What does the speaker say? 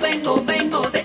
vengo, vengo de